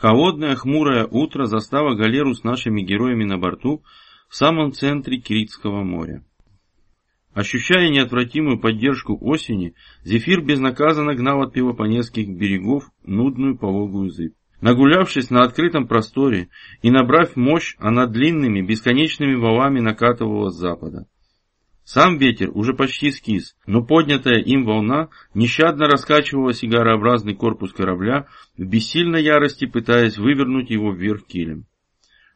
Холодное хмурое утро застало галеру с нашими героями на борту в самом центре Киритского моря. Ощущая неотвратимую поддержку осени, Зефир безнаказанно гнал от Пелопонесских берегов нудную пологую зыбь. Нагулявшись на открытом просторе и набрав мощь, она длинными бесконечными валами накатывала с запада. Сам ветер уже почти скис, но поднятая им волна нещадно раскачивала сигарообразный корпус корабля, в бессильной ярости пытаясь вывернуть его вверх килем.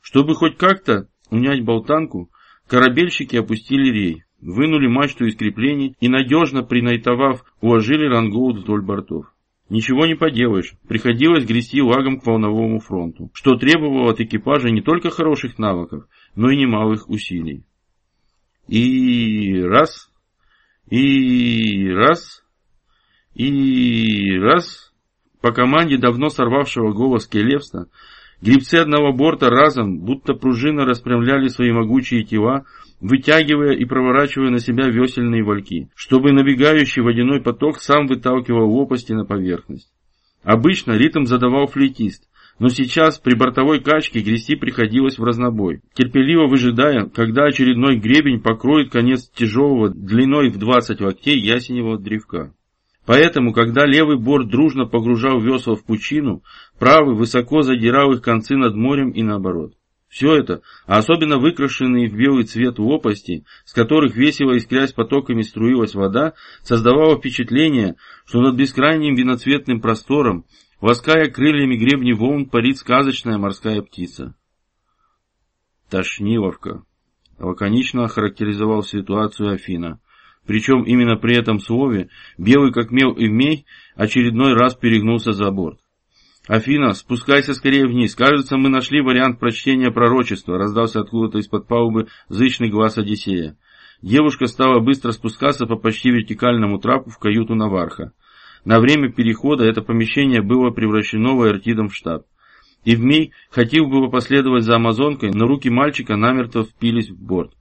Чтобы хоть как-то унять болтанку, корабельщики опустили рей, вынули мачту из креплений и, надежно принайтовав, уложили рангоут вдоль бортов. Ничего не поделаешь, приходилось грести лагом к волновому фронту, что требовало от экипажа не только хороших навыков, но и немалых усилий. И раз, и раз, и раз. По команде давно сорвавшего голос Келевста, грибцы одного борта разом, будто пружина, распрямляли свои могучие тела, вытягивая и проворачивая на себя весельные вальки, чтобы набегающий водяной поток сам выталкивал лопасти на поверхность. Обычно ритм задавал флейтист, но сейчас при бортовой качке грести приходилось в разнобой, терпеливо выжидая, когда очередной гребень покроет конец тяжелого длиной в 20 локтей ясеневого древка. Поэтому, когда левый борт дружно погружал весла в пучину, правый высоко задирал их концы над морем и наоборот. Все это, а особенно выкрашенные в белый цвет лопасти, с которых весело искрясь потоками струилась вода, создавало впечатление, что над бескрайним виноцветным простором Лаская крыльями гребни волн, парит сказочная морская птица. Тошниловка. Лаконично охарактеризовал ситуацию Афина. Причем именно при этом слове белый как мел и вмей очередной раз перегнулся за борт. «Афина, спускайся скорее вниз. Кажется, мы нашли вариант прочтения пророчества», раздался откуда-то из-под палубы зычный глаз Одиссея. Девушка стала быстро спускаться по почти вертикальному трапу в каюту Наварха. На время перехода это помещение было превращено в в штаб. Евмей хотел было последовать за амазонкой, но руки мальчика намертво впились в борт.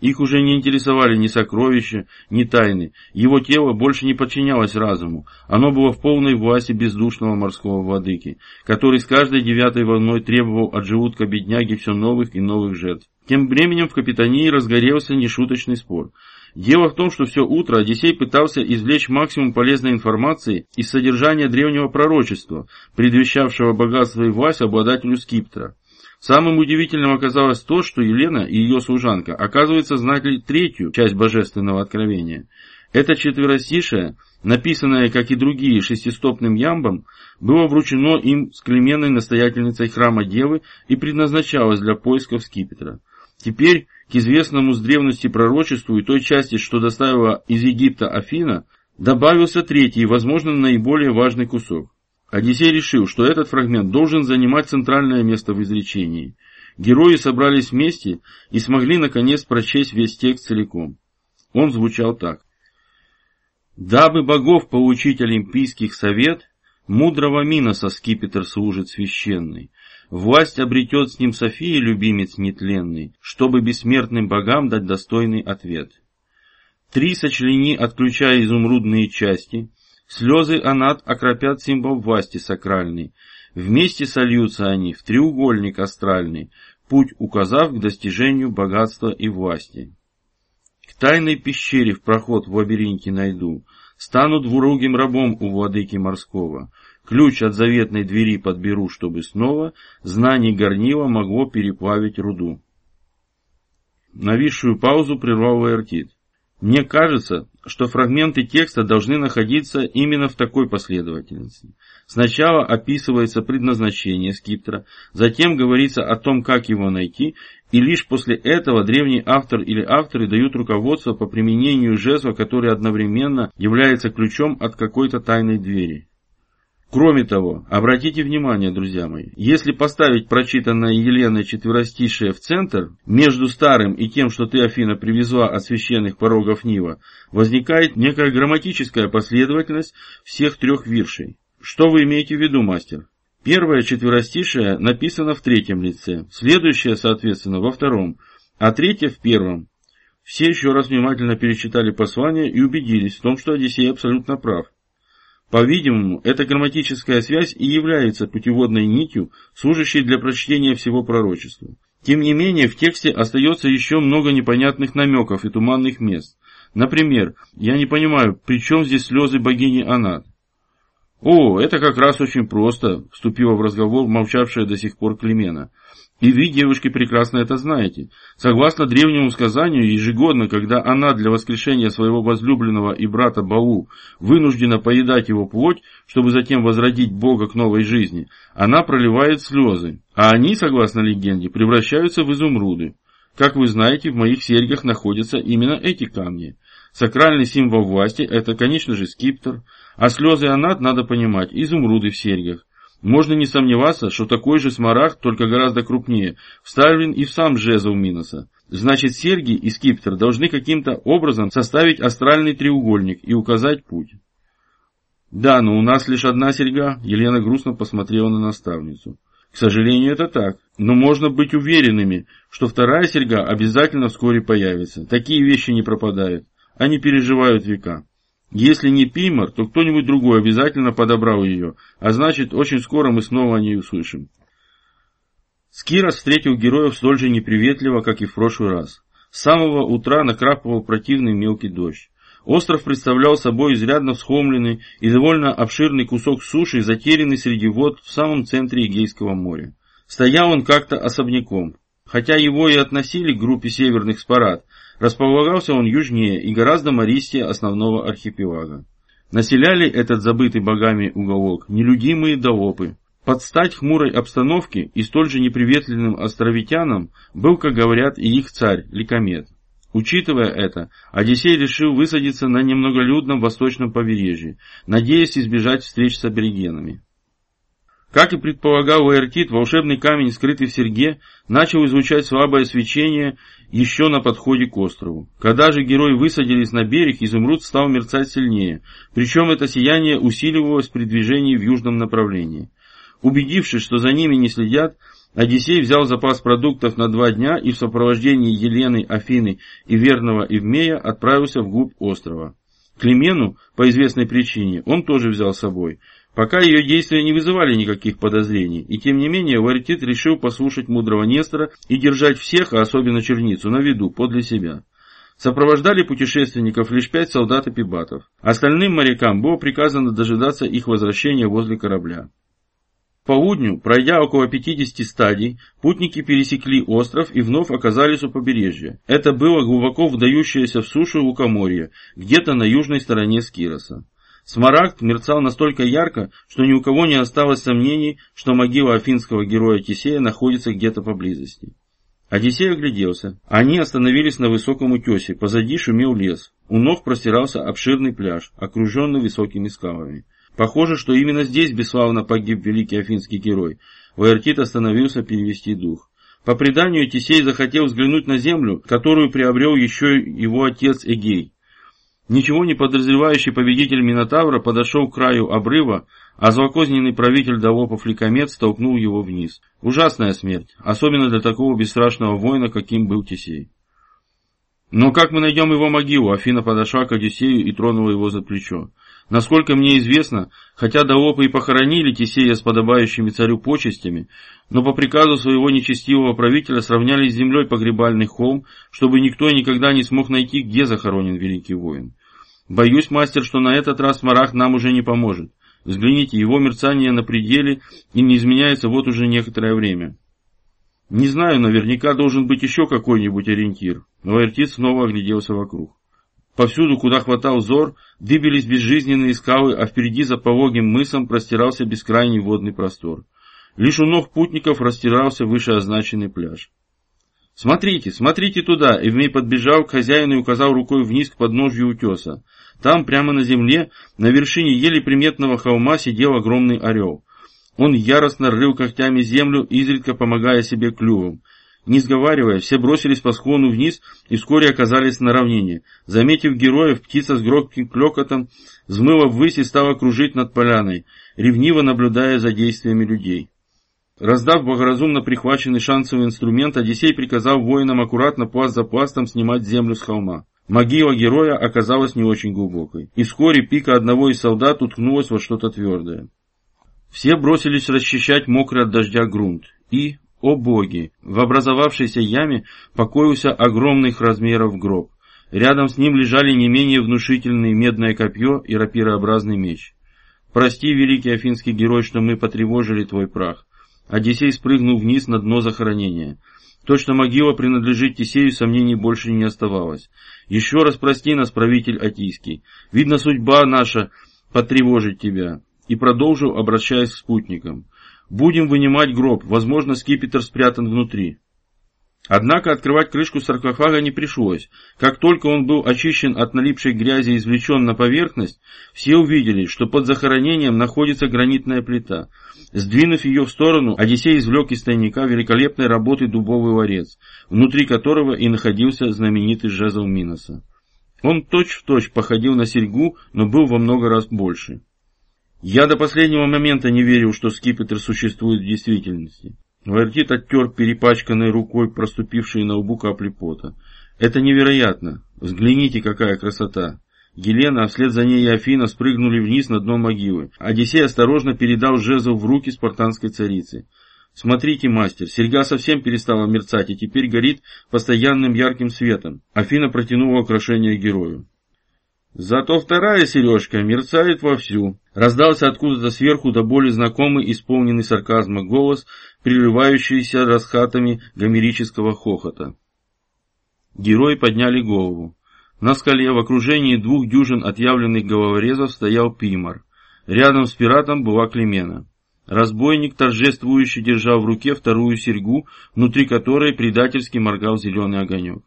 Их уже не интересовали ни сокровища, ни тайны. Его тело больше не подчинялось разуму. Оно было в полной власти бездушного морского владыки, который с каждой девятой волной требовал от желудка бедняги все новых и новых жертв. Тем временем в капитании разгорелся нешуточный спор. Дело в том, что все утро Одиссей пытался извлечь максимум полезной информации из содержания древнего пророчества, предвещавшего богатство и власть обладателю скиптра. Самым удивительным оказалось то, что Елена и ее служанка, оказывается, знали третью часть божественного откровения. Это четверостишее, написанное, как и другие, шестистопным ямбом, было вручено им с клеменной настоятельницей храма Девы и предназначалось для поисков скипетра. Теперь к известному с древности пророчеству и той части, что доставила из Египта Афина, добавился третий, возможно, наиболее важный кусок. Одиссей решил, что этот фрагмент должен занимать центральное место в изречении. Герои собрались вместе и смогли наконец прочесть весь текст целиком. Он звучал так. «Дабы богов получить олимпийских совет, мудрого Миноса скипетр служит священный, Власть обретет с ним София, любимец нетленный, чтобы бессмертным богам дать достойный ответ. Три сочлени, отключая изумрудные части, слезы анат окропят символ власти сакральной, вместе сольются они в треугольник астральный, путь указав к достижению богатства и власти. К тайной пещере в проход в лабиринте найду, стану двурогим рабом у владыки морского, Ключ от заветной двери подберу, чтобы снова знание горнила могло переплавить руду. Нависшую паузу прервал Лаэртит. Мне кажется, что фрагменты текста должны находиться именно в такой последовательности. Сначала описывается предназначение скиптора, затем говорится о том, как его найти, и лишь после этого древний автор или авторы дают руководство по применению жезла, который одновременно является ключом от какой-то тайной двери. Кроме того, обратите внимание, друзья мои, если поставить прочитанное Еленой четверостишее в центр, между старым и тем, что ты, Афина, привезла от священных порогов Нива, возникает некая грамматическая последовательность всех трех виршей. Что вы имеете в виду, мастер? Первое четверостишее написано в третьем лице, следующее, соответственно, во втором, а третье в первом. Все еще раз внимательно перечитали послание и убедились в том, что Одиссей абсолютно прав. По-видимому, эта грамматическая связь и является путеводной нитью, служащей для прочтения всего пророчества. Тем не менее, в тексте остается еще много непонятных намеков и туманных мест. Например, я не понимаю, при чем здесь слезы богини Анат? «О, это как раз очень просто», – вступила в разговор молчавшая до сих пор Климена. И вы, девушки, прекрасно это знаете. Согласно древнему сказанию, ежегодно, когда она для воскрешения своего возлюбленного и брата Бау вынуждена поедать его плоть, чтобы затем возродить Бога к новой жизни, она проливает слезы, а они, согласно легенде, превращаются в изумруды. Как вы знаете, в моих серьгах находятся именно эти камни. Сакральный символ власти – это, конечно же, скиптор, а слезы Анат, надо понимать, изумруды в серьгах. Можно не сомневаться, что такой же смарагд, только гораздо крупнее, вставлен и в сам жезл Миноса. Значит, серьги и скиптер должны каким-то образом составить астральный треугольник и указать путь. Да, но у нас лишь одна серьга, Елена грустно посмотрела на наставницу. К сожалению, это так. Но можно быть уверенными, что вторая серьга обязательно вскоре появится. Такие вещи не пропадают. Они переживают века. Если не Пимар, то кто-нибудь другой обязательно подобрал ее, а значит, очень скоро мы снова о ней услышим. Скирос встретил героев столь же неприветливо, как и в прошлый раз. С самого утра накрапывал противный мелкий дождь. Остров представлял собой изрядно всхомленный и довольно обширный кусок суши, затерянный среди вод в самом центре Эгейского моря. Стоял он как-то особняком. Хотя его и относили к группе северных спарад, Располагался он южнее и гораздо мористее основного архипелага. Населяли этот забытый богами уголок нелюдимые доопы. Под стать хмурой обстановке и столь же неприветливым островитянам был, как говорят, и их царь, Ликомет. Учитывая это, Одиссей решил высадиться на немноголюдном восточном побережье, надеясь избежать встреч с аборигенами. Как и предполагал Лаэртит, волшебный камень, скрытый в серьге, начал излучать слабое свечение еще на подходе к острову. Когда же герои высадились на берег, изумруд стал мерцать сильнее, причем это сияние усиливалось при движении в южном направлении. Убедившись, что за ними не следят, Одиссей взял запас продуктов на два дня и в сопровождении Елены, Афины и верного Евмея отправился вглубь острова. Климену, по известной причине, он тоже взял с собой – Пока ее действия не вызывали никаких подозрений, и тем не менее Варитит решил послушать мудрого Нестора и держать всех, а особенно черницу, на виду, подле себя. Сопровождали путешественников лишь пять солдат и пибатов. Остальным морякам было приказано дожидаться их возвращения возле корабля. В полудню, пройдя около 50 стадий, путники пересекли остров и вновь оказались у побережья. Это было глубоко вдающееся в сушу лукоморье, где-то на южной стороне Скироса. Смарагд мерцал настолько ярко, что ни у кого не осталось сомнений, что могила афинского героя Тисея находится где-то поблизости. Одиссей огляделся. Они остановились на высоком утесе, позади шумел лес. У ног простирался обширный пляж, окруженный высокими скалами. Похоже, что именно здесь бесславно погиб великий афинский герой. Ваертит остановился перевести дух. По преданию, Тисей захотел взглянуть на землю, которую приобрел еще его отец Эгей. Ничего не подозревающий победитель Минотавра подошел к краю обрыва, а злокозненный правитель Долопов Ликомет столкнул его вниз. Ужасная смерть, особенно для такого бесстрашного воина, каким был Тесей. «Но как мы найдем его могилу?» Афина подошла к Одиссею и тронула его за плечо. Насколько мне известно, хотя Долопы и похоронили Тесея с подобающими царю почестями, но по приказу своего нечестивого правителя сравняли с землей погребальный холм, чтобы никто никогда не смог найти, где захоронен великий воин. Боюсь, мастер, что на этот раз Марах нам уже не поможет. Взгляните, его мерцание на пределе и не изменяется вот уже некоторое время. Не знаю, наверняка должен быть еще какой-нибудь ориентир, но Эртит снова огляделся вокруг. Повсюду, куда хватал взор, дыбились безжизненные скалы, а впереди за пологим мысом простирался бескрайний водный простор. Лишь у ног путников растирался вышеозначенный пляж. «Смотрите, смотрите туда!» Эвмей подбежал к хозяину и указал рукой вниз к подножью утеса. Там, прямо на земле, на вершине еле приметного холма сидел огромный орел. Он яростно рыл когтями землю, изредка помогая себе клювом. Не сговаривая, все бросились по склону вниз и вскоре оказались на равнине. Заметив героев, птица с громким клёкотом взмыла ввысь и стала кружить над поляной, ревниво наблюдая за действиями людей. Раздав благоразумно прихваченный шансовый инструмент, Одиссей приказал воинам аккуратно пласт за пластом снимать землю с холма. Могила героя оказалась не очень глубокой, и вскоре пика одного из солдат уткнулась во что-то твердое. Все бросились расчищать мокрый от дождя грунт, и, о боги, в образовавшейся яме покоился огромных размеров гроб. Рядом с ним лежали не менее внушительные медное копье и рапирообразный меч. «Прости, великий афинский герой, что мы потревожили твой прах». Одиссей спрыгнул вниз на дно захоронения. То, что могила принадлежит Тесею, сомнений больше не оставалось. Еще раз прости нас, правитель Атийский. Видно, судьба наша потревожить тебя. И продолжил, обращаясь к спутникам. Будем вынимать гроб, возможно, скипетр спрятан внутри. Однако открывать крышку саркофага не пришлось. Как только он был очищен от налипшей грязи и извлечен на поверхность, все увидели, что под захоронением находится гранитная плита. Сдвинув ее в сторону, Одиссей извлек из тайника великолепной работы дубовый ларец, внутри которого и находился знаменитый жезл Миноса. Он точь-в-точь точь походил на серьгу, но был во много раз больше. Я до последнего момента не верил, что скипетр существует в действительности. Вертит оттер перепачканной рукой проступившие на лбу капли пота. «Это невероятно! Взгляните, какая красота!» Елена, а вслед за ней и Афина спрыгнули вниз на дно могилы. Одиссей осторожно передал жезл в руки спартанской царицы. «Смотрите, мастер, серьга совсем перестала мерцать и теперь горит постоянным ярким светом». Афина протянула украшение герою. Зато вторая сережка мерцает вовсю. Раздался откуда-то сверху до боли знакомый, исполненный сарказма голос, прерывающийся расхатами гомерического хохота. Герои подняли голову. На скале в окружении двух дюжин отъявленных головорезов стоял Пимар. Рядом с пиратом была Клемена. Разбойник, торжествующе держал в руке вторую серьгу, внутри которой предательски моргал зеленый огонек.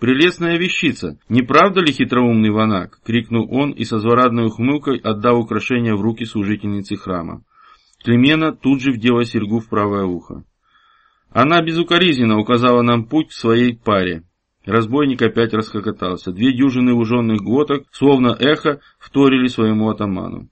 «Прелестная вещица! Не правда ли хитроумный ванак?» — крикнул он и со злорадной ухмылкой отдал украшение в руки служительницы храма. Клемена тут же вдела серьгу в правое ухо. Она безукоризненно указала нам путь к своей паре. Разбойник опять расхохотался. Две дюжины луженных глоток, словно эхо, вторили своему атаману.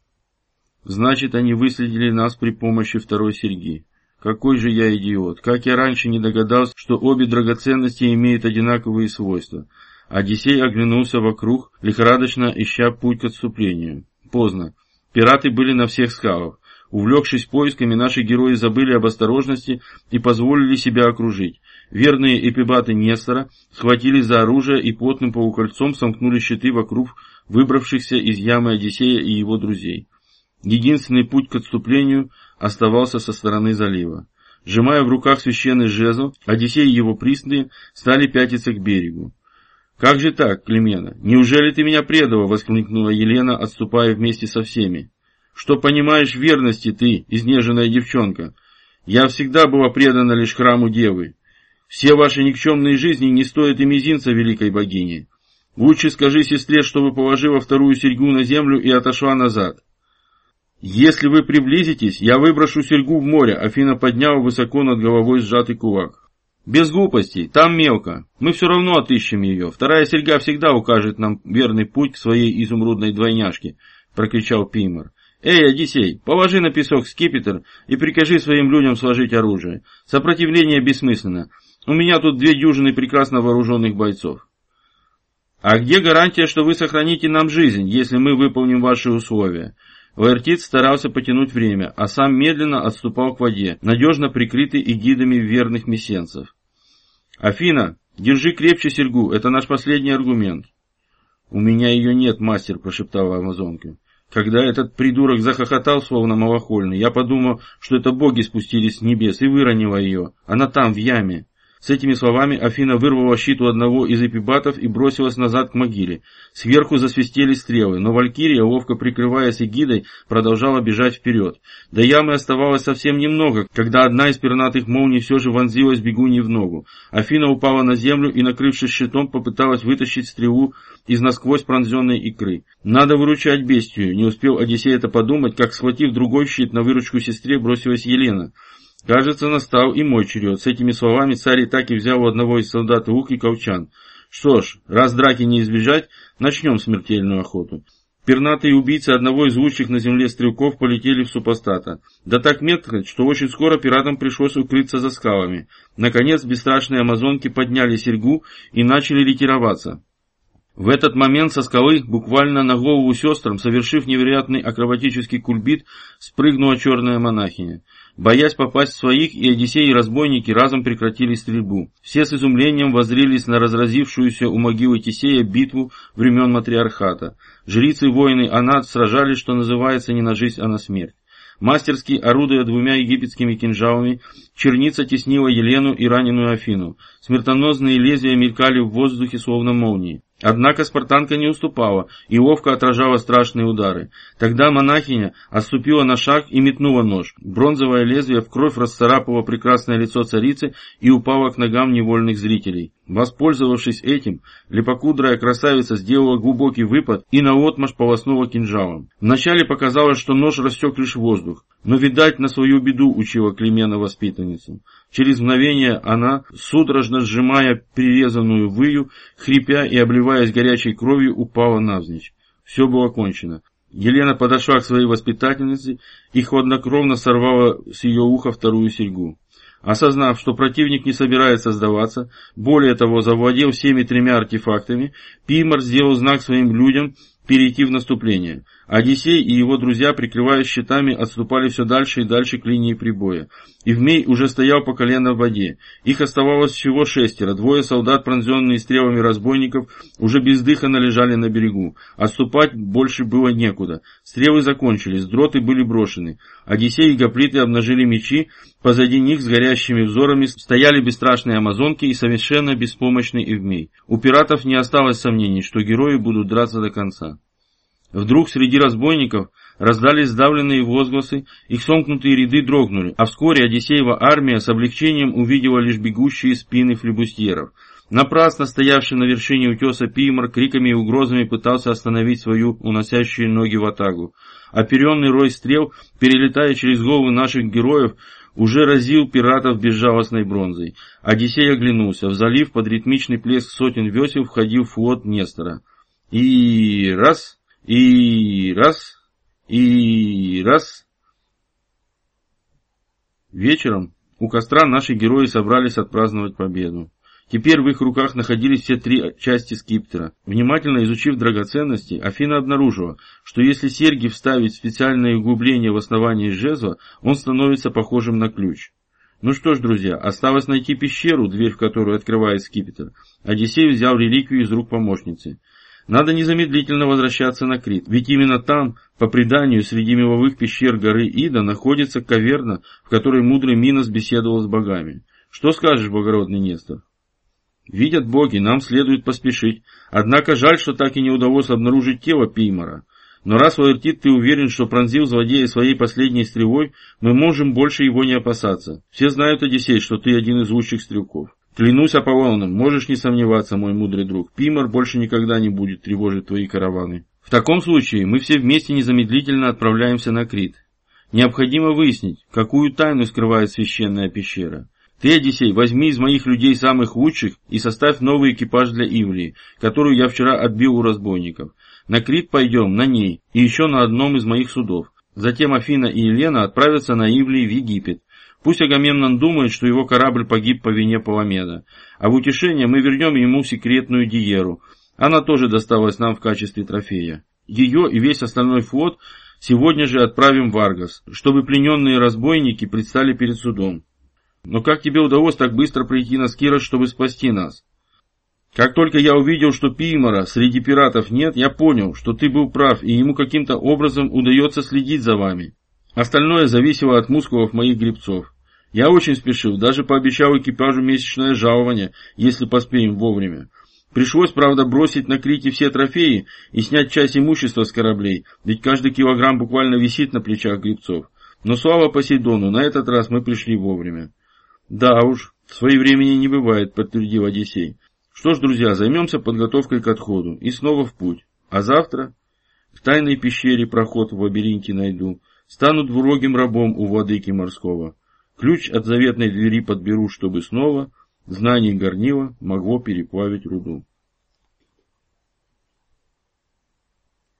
Значит, они выследили нас при помощи второй серьги. Какой же я идиот! Как я раньше не догадался, что обе драгоценности имеют одинаковые свойства. Одиссей оглянулся вокруг, лихорадочно ища путь к отступлению. Поздно. Пираты были на всех скалах. Увлекшись поисками, наши герои забыли об осторожности и позволили себя окружить. Верные эпибаты Нестора схватились за оружие и плотным полукольцом сомкнули щиты вокруг выбравшихся из ямы Одиссея и его друзей. Единственный путь к отступлению оставался со стороны залива. Сжимая в руках священный жезл, Одиссей и его пристные стали пятиться к берегу. «Как же так, Климена? Неужели ты меня предала?» — воскликнула Елена, отступая вместе со всеми. «Что понимаешь верности ты, изнеженная девчонка? Я всегда была предана лишь храму Девы. Все ваши никчемные жизни не стоят и мизинца великой богини. Лучше скажи сестре, чтобы положила вторую серьгу на землю и отошла назад. «Если вы приблизитесь, я выброшу серьгу в море», — Афина подняла высоко над головой сжатый кулак. «Без глупостей, там мелко. Мы все равно отыщем ее. Вторая серьга всегда укажет нам верный путь к своей изумрудной двойняшке», — прокричал Пимор. «Эй, Одиссей, положи на песок скипетр и прикажи своим людям сложить оружие. Сопротивление бессмысленно. У меня тут две дюжины прекрасно вооруженных бойцов». «А где гарантия, что вы сохраните нам жизнь, если мы выполним ваши условия?» Лаэртит старался потянуть время, а сам медленно отступал к воде, надежно прикрытый эгидами верных мессенцев. «Афина, держи крепче серьгу, это наш последний аргумент». «У меня ее нет, мастер», — прошептала амазонка. Когда этот придурок захохотал, словно малохольный, я подумал, что это боги спустились с небес и выронила ее. Она там, в яме. С этими словами Афина вырвала щит у одного из эпибатов и бросилась назад к могиле. Сверху засвистели стрелы, но Валькирия, ловко прикрываясь эгидой, продолжала бежать вперед. До ямы оставалось совсем немного, когда одна из пернатых молний все же вонзилась бегуньи в ногу. Афина упала на землю и, накрывшись щитом, попыталась вытащить стрелу из насквозь пронзенной икры. «Надо выручать бестию!» Не успел Одиссей это подумать, как, схватив другой щит, на выручку сестре бросилась Елена. Кажется, настал и мой черед. С этими словами царь и так и взял у одного из солдат лук и колчан. Что ж, раз драки не избежать, начнем смертельную охоту. Пернатые убийцы одного из лучших на земле стрелков полетели в супостата. Да так метко, что очень скоро пиратам пришлось укрыться за скалами. Наконец, бесстрашные амазонки подняли серьгу и начали ретироваться. В этот момент со скалы, буквально на голову сестрам, совершив невероятный акробатический кульбит, спрыгнула черная монахиня. Боясь попасть в своих, и Одиссей и разбойники разом прекратили стрельбу. Все с изумлением воззрелись на разразившуюся у могилы Тисея битву времен матриархата. Жрицы воины Анат сражались, что называется, не на жизнь, а на смерть. Мастерски орудуя двумя египетскими кинжалами, черница теснила Елену и раненую Афину. Смертоносные лезвия мелькали в воздухе, словно молнии. Однако спартанка не уступала и ловко отражала страшные удары. Тогда монахиня отступила на шаг и метнула нож. Бронзовое лезвие в кровь расцарапало прекрасное лицо царицы и упало к ногам невольных зрителей. Воспользовавшись этим, лепокудрая красавица сделала глубокий выпад и наотмашь полоснула кинжалом. Вначале показалось, что нож рассек лишь воздух, но, видать, на свою беду учила Климена воспитанницу. Через мгновение она, судорожно сжимая прирезанную выю, хрипя и обливаясь горячей кровью, упала навзничь. Все было кончено. Елена подошла к своей воспитательнице и хладнокровно сорвала с ее уха вторую серьгу. Осознав, что противник не собирается сдаваться, более того, завладел всеми тремя артефактами, Пимар сделал знак своим людям перейти в наступление. Одиссей и его друзья, прикрываясь щитами, отступали все дальше и дальше к линии прибоя. Ивмей уже стоял по колено в воде. Их оставалось всего шестеро. Двое солдат, пронзенные стрелами разбойников, уже бездыханно лежали на берегу. Отступать больше было некуда. Стрелы закончились, дроты были брошены. Одиссей и гоплиты обнажили мечи, позади них с горящими взорами стояли бесстрашные амазонки и совершенно беспомощный Ивмей. У пиратов не осталось сомнений, что герои будут драться до конца. Вдруг среди разбойников раздались сдавленные возгласы, их сомкнутые ряды дрогнули, а вскоре Одиссеева армия с облегчением увидела лишь бегущие спины флебустьеров. Напрасно стоявший на вершине утеса Пимор криками и угрозами пытался остановить свою уносящие ноги в атагу. Оперенный рой стрел, перелетая через головы наших героев, уже разил пиратов безжалостной бронзой. Одиссей оглянулся. В залив под ритмичный плеск сотен весел входил флот Нестора. И раз... И раз, и раз. Вечером у костра наши герои собрались отпраздновать победу. Теперь в их руках находились все три части скиптера. Внимательно изучив драгоценности, Афина обнаружила, что если серьги вставить специальное углубление в основании жезла, он становится похожим на ключ. Ну что ж, друзья, осталось найти пещеру, дверь в которую открывает скипетр. Одиссей взял реликвию из рук помощницы. Надо незамедлительно возвращаться на Крит, ведь именно там, по преданию, среди меловых пещер горы Ида находится каверна, в которой мудрый Минос беседовал с богами. Что скажешь, благородный Нестор? Видят боги, нам следует поспешить. Однако жаль, что так и не удалось обнаружить тело Пеймара. Но раз, Лаэртит, ты уверен, что пронзил злодея своей последней стрелой, мы можем больше его не опасаться. Все знают, Одиссей, что ты один из лучших стрелков. Клянусь Аполлоном, можешь не сомневаться, мой мудрый друг, Пимор больше никогда не будет тревожить твои караваны. В таком случае мы все вместе незамедлительно отправляемся на Крит. Необходимо выяснить, какую тайну скрывает священная пещера. Ты, Одиссей, возьми из моих людей самых лучших и составь новый экипаж для Ивлии, которую я вчера отбил у разбойников. На Крит пойдем, на ней, и еще на одном из моих судов. Затем Афина и Елена отправятся на Ивлии в Египет, Пусть Агамемнон думает, что его корабль погиб по вине Паламеда, а в утешение мы вернем ему секретную Диеру. Она тоже досталась нам в качестве трофея. Ее и весь остальной флот сегодня же отправим в Аргос, чтобы плененные разбойники предстали перед судом. Но как тебе удалось так быстро прийти на Скирос, чтобы спасти нас? Как только я увидел, что Пимора среди пиратов нет, я понял, что ты был прав, и ему каким-то образом удается следить за вами. Остальное зависело от мускулов моих гребцов. Я очень спешил, даже пообещал экипажу месячное жалование, если поспеем вовремя. Пришлось, правда, бросить на Крите все трофеи и снять часть имущества с кораблей, ведь каждый килограмм буквально висит на плечах гребцов. Но слава Посейдону, на этот раз мы пришли вовремя. Да уж, своевремени не бывает, подтвердил Одиссей. Что ж, друзья, займемся подготовкой к отходу и снова в путь. А завтра в тайной пещере проход в лабиринте найду, стану двурогим рабом у владыки морского. Ключ от заветной двери подберу, чтобы снова знание горнила могло переплавить руду.